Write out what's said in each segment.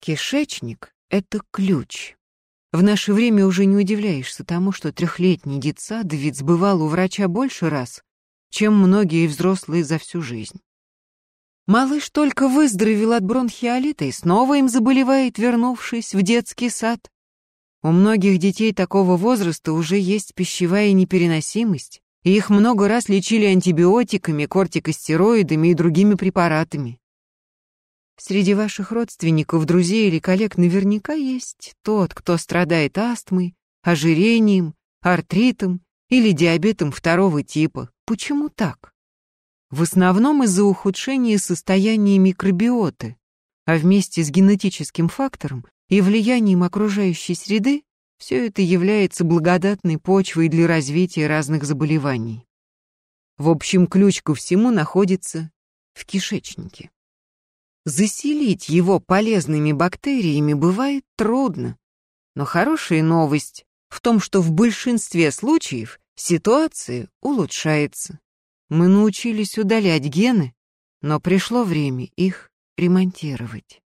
Кишечник — это ключ. В наше время уже не удивляешься тому, что трехлетний детсадовец сбывал у врача больше раз, чем многие взрослые за всю жизнь. Малыш только выздоровел от бронхиолита и снова им заболевает, вернувшись в детский сад. У многих детей такого возраста уже есть пищевая непереносимость, и их много раз лечили антибиотиками, кортикостероидами и другими препаратами. Среди ваших родственников, друзей или коллег наверняка есть тот, кто страдает астмой, ожирением, артритом или диабетом второго типа. Почему так? В основном из-за ухудшения состояния микробиоты, а вместе с генетическим фактором и влиянием окружающей среды все это является благодатной почвой для развития разных заболеваний. В общем, ключ ко всему находится в кишечнике. Заселить его полезными бактериями бывает трудно. Но хорошая новость в том, что в большинстве случаев ситуация улучшается. Мы научились удалять гены, но пришло время их ремонтировать.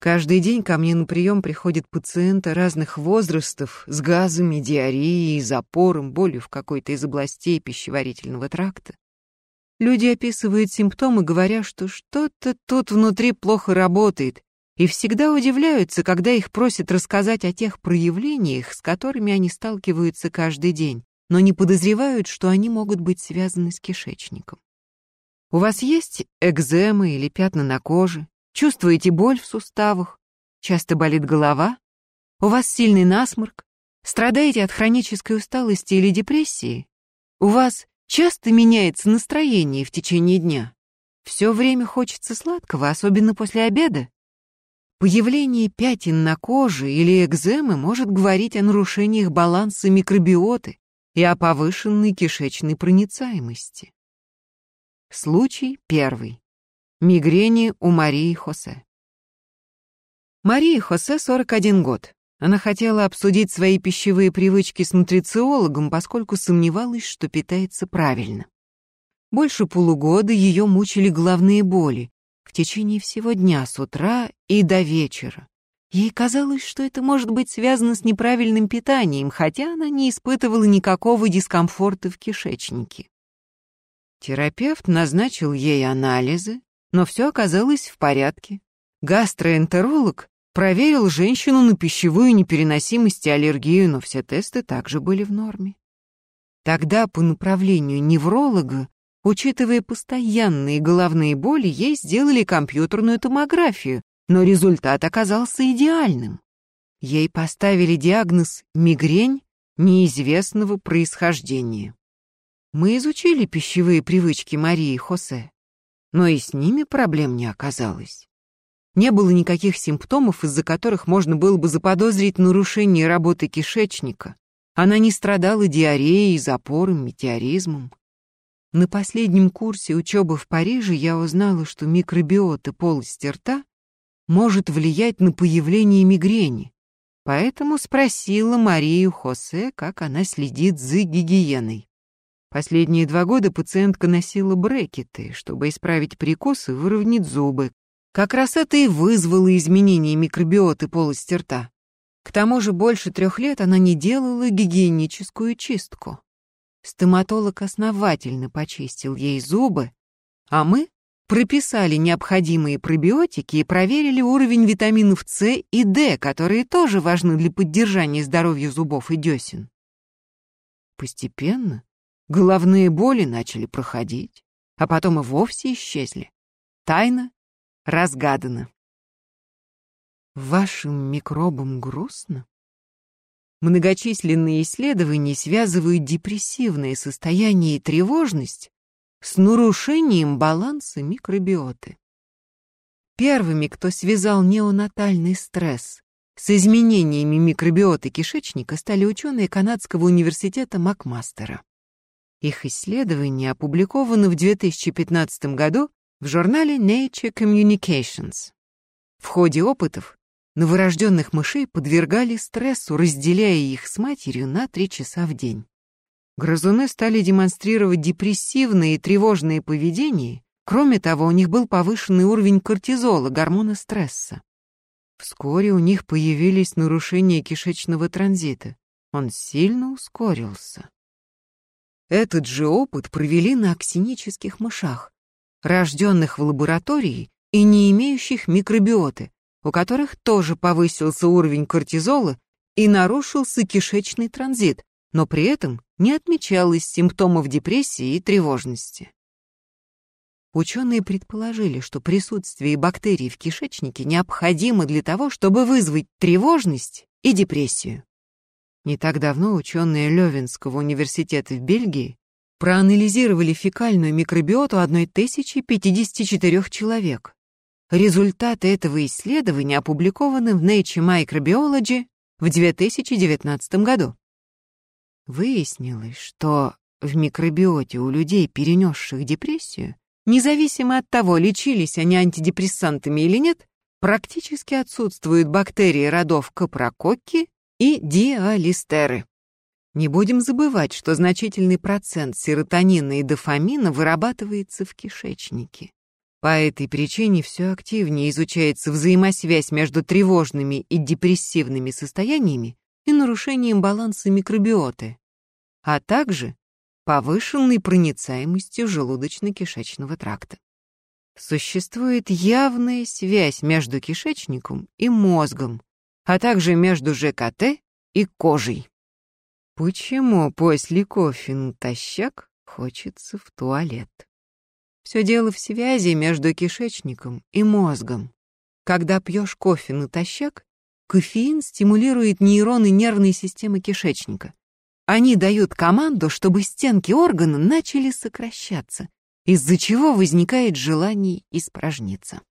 Каждый день ко мне на прием приходят пациенты разных возрастов с газами, диареей, запором, болью в какой-то из областей пищеварительного тракта. Люди описывают симптомы, говоря, что что-то тут внутри плохо работает, и всегда удивляются, когда их просят рассказать о тех проявлениях, с которыми они сталкиваются каждый день, но не подозревают, что они могут быть связаны с кишечником. У вас есть экзема или пятна на коже? Чувствуете боль в суставах? Часто болит голова? У вас сильный насморк? Страдаете от хронической усталости или депрессии? У вас Часто меняется настроение в течение дня. Все время хочется сладкого, особенно после обеда. Появление пятен на коже или экземы может говорить о нарушениях баланса микробиоты и о повышенной кишечной проницаемости. Случай первый. Мигрени у Марии Хосе. Марии Хосе 41 год. Она хотела обсудить свои пищевые привычки с нутрициологом, поскольку сомневалась, что питается правильно. Больше полугода ее мучили головные боли в течение всего дня с утра и до вечера. Ей казалось, что это может быть связано с неправильным питанием, хотя она не испытывала никакого дискомфорта в кишечнике. Терапевт назначил ей анализы, но все оказалось в порядке. Гастроэнтеролог Проверил женщину на пищевую непереносимость и аллергию, но все тесты также были в норме. Тогда по направлению невролога, учитывая постоянные головные боли, ей сделали компьютерную томографию, но результат оказался идеальным. Ей поставили диагноз мигрень неизвестного происхождения. Мы изучили пищевые привычки Марии Хосе, но и с ними проблем не оказалось. Не было никаких симптомов, из-за которых можно было бы заподозрить нарушение работы кишечника. Она не страдала диареей, запором, метеоризмом. На последнем курсе учебы в Париже я узнала, что микробиота полости рта может влиять на появление мигрени. Поэтому спросила Марию Хосе, как она следит за гигиеной. Последние два года пациентка носила брекеты, чтобы исправить прикус и выровнять зубы, как раз это и вызвало изменение микробиоты полости рта. К тому же больше трех лет она не делала гигиеническую чистку. Стоматолог основательно почистил ей зубы, а мы прописали необходимые пробиотики и проверили уровень витаминов С и D, которые тоже важны для поддержания здоровья зубов и десен. Постепенно головные боли начали проходить, а потом и вовсе исчезли. Тайна разгадано. Вашим микробам грустно? Многочисленные исследования связывают депрессивное состояние и тревожность с нарушением баланса микробиоты. Первыми, кто связал неонатальный стресс с изменениями микробиоты кишечника, стали ученые Канадского университета Макмастера. Их исследования опубликованы в 2015 году в журнале Nature Communications. В ходе опытов новорожденных мышей подвергали стрессу, разделяя их с матерью на три часа в день. Грызуны стали демонстрировать депрессивное и тревожное поведение, кроме того, у них был повышенный уровень кортизола, гормона стресса. Вскоре у них появились нарушения кишечного транзита. Он сильно ускорился. Этот же опыт провели на аксинических мышах, рожденных в лаборатории и не имеющих микробиоты, у которых тоже повысился уровень кортизола и нарушился кишечный транзит, но при этом не отмечалось симптомов депрессии и тревожности. Ученые предположили, что присутствие бактерий в кишечнике необходимо для того, чтобы вызвать тревожность и депрессию. Не так давно ученые Левинского университета в Бельгии проанализировали фекальную микробиоту 1054 человек. Результаты этого исследования опубликованы в Nature Microbiology в 2019 году. Выяснилось, что в микробиоте у людей, перенесших депрессию, независимо от того, лечились они антидепрессантами или нет, практически отсутствуют бактерии родов капрококки и диалистеры. Не будем забывать, что значительный процент серотонина и дофамина вырабатывается в кишечнике. По этой причине все активнее изучается взаимосвязь между тревожными и депрессивными состояниями и нарушением баланса микробиоты, а также повышенной проницаемостью желудочно-кишечного тракта. Существует явная связь между кишечником и мозгом, а также между ЖКТ и кожей. Почему после кофе натощак хочется в туалет? Все дело в связи между кишечником и мозгом. Когда пьешь кофе натощак, кофеин стимулирует нейроны нервной системы кишечника. Они дают команду, чтобы стенки органа начали сокращаться, из-за чего возникает желание испражниться.